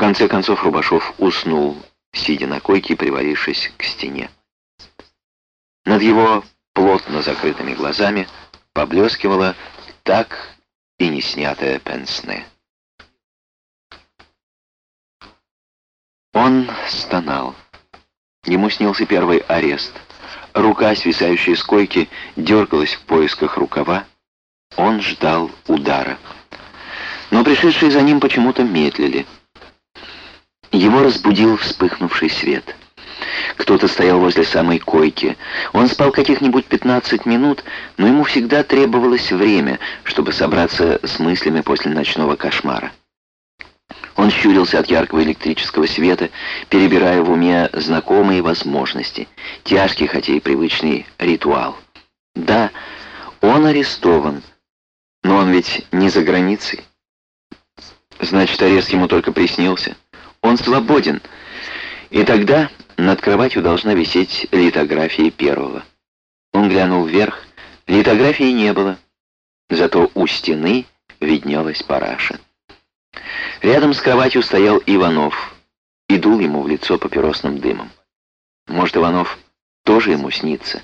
конце концов Рубашов уснул, сидя на койке, привалившись к стене. Над его плотно закрытыми глазами поблескивала так и не снятая пенсне. Он стонал. Ему снился первый арест. Рука, свисающая с койки, дергалась в поисках рукава. Он ждал удара. Но пришедшие за ним почему-то медлили. Его разбудил вспыхнувший свет. Кто-то стоял возле самой койки. Он спал каких-нибудь 15 минут, но ему всегда требовалось время, чтобы собраться с мыслями после ночного кошмара. Он щурился от яркого электрического света, перебирая в уме знакомые возможности, тяжкий, хотя и привычный ритуал. Да, он арестован, но он ведь не за границей. Значит, арест ему только приснился. Он свободен. И тогда над кроватью должна висеть литография первого. Он глянул вверх. Литографии не было. Зато у стены виднелась параша. Рядом с кроватью стоял Иванов и дул ему в лицо папиросным дымом. Может, Иванов тоже ему снится?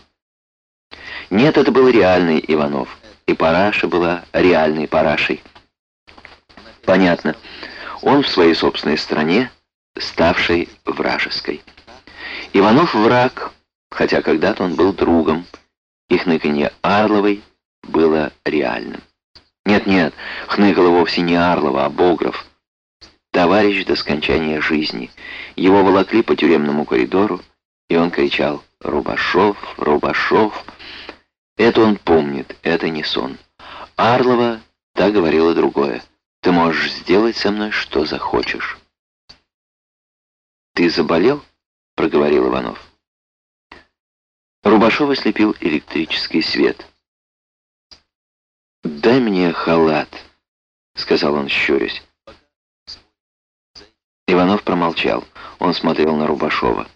Нет, это был реальный Иванов, и параша была реальной парашей. Понятно. Он в своей собственной стране, ставшей вражеской. Иванов враг, хотя когда-то он был другом. Их хныканье Арловой было реальным. Нет-нет, хныкало вовсе не Арлова, а Богров. Товарищ до скончания жизни. Его волокли по тюремному коридору, и он кричал «Рубашов! Рубашов!». Это он помнит, это не сон. Арлова та говорила другое. «Ты можешь сделать со мной, что захочешь». «Ты заболел?» — проговорил Иванов. Рубашов ослепил электрический свет. «Дай мне халат», — сказал он, щурясь. Иванов промолчал. Он смотрел на Рубашова.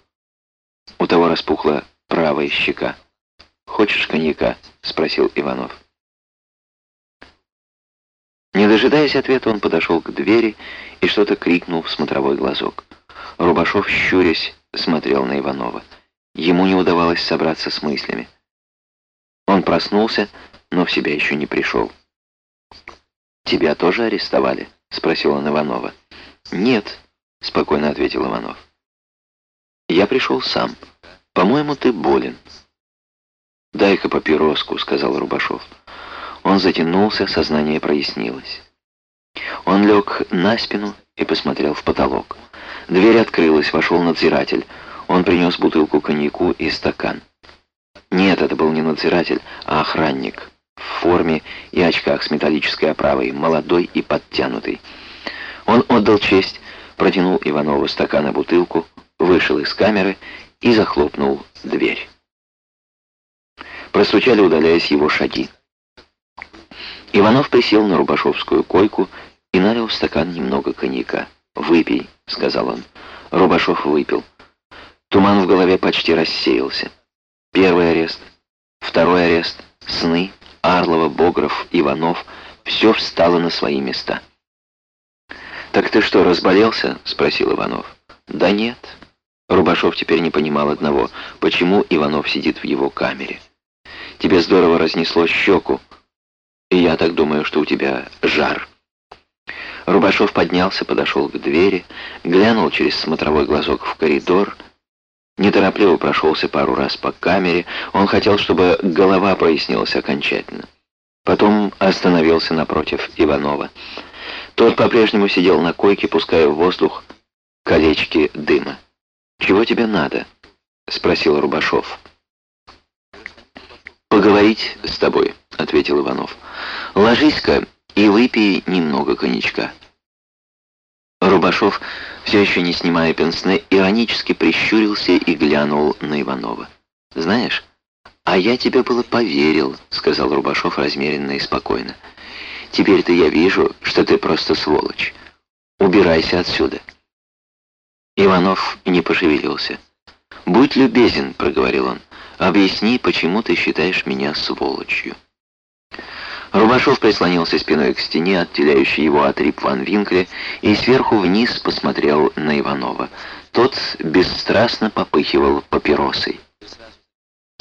У того распухла правая щека. «Хочешь коньяка?» — спросил Иванов. Не дожидаясь ответа, он подошел к двери и что-то крикнул в смотровой глазок. Рубашов, щурясь, смотрел на Иванова. Ему не удавалось собраться с мыслями. Он проснулся, но в себя еще не пришел. «Тебя тоже арестовали?» — спросил он Иванова. «Нет», — спокойно ответил Иванов. «Я пришел сам. По-моему, ты болен». «Дай-ка папироску», — сказал Рубашов. Он затянулся, сознание прояснилось. Он лег на спину и посмотрел в потолок. Дверь открылась, вошел надзиратель. Он принес бутылку коньяку и стакан. Нет, это был не надзиратель, а охранник. В форме и очках с металлической оправой, молодой и подтянутый. Он отдал честь, протянул Иванову стакан и бутылку, вышел из камеры и захлопнул дверь. Простучали, удаляясь его шаги. Иванов присел на Рубашовскую койку и налил в стакан немного коньяка. «Выпей», — сказал он. Рубашов выпил. Туман в голове почти рассеялся. Первый арест, второй арест, сны, Арлова, Богров, Иванов — все встало на свои места. «Так ты что, разболелся?» — спросил Иванов. «Да нет». Рубашов теперь не понимал одного, почему Иванов сидит в его камере. «Тебе здорово разнесло щеку, и я так думаю, что у тебя жар». Рубашов поднялся, подошел к двери, глянул через смотровой глазок в коридор — Неторопливо прошелся пару раз по камере. Он хотел, чтобы голова прояснилась окончательно. Потом остановился напротив Иванова. Тот по-прежнему сидел на койке, пуская в воздух колечки дыма. «Чего тебе надо?» — спросил Рубашов. «Поговорить с тобой», — ответил Иванов. «Ложись-ка и выпей немного коньячка». Рубашов, все еще не снимая пенсне, иронически прищурился и глянул на Иванова. «Знаешь, а я тебе было поверил», — сказал Рубашов размеренно и спокойно. «Теперь-то я вижу, что ты просто сволочь. Убирайся отсюда». Иванов не пошевелился. «Будь любезен», — проговорил он, — «объясни, почему ты считаешь меня сволочью». Рубашов прислонился спиной к стене, отделяющей его от Рип Ван Винкля, и сверху вниз посмотрел на Иванова. Тот бесстрастно попыхивал папиросой.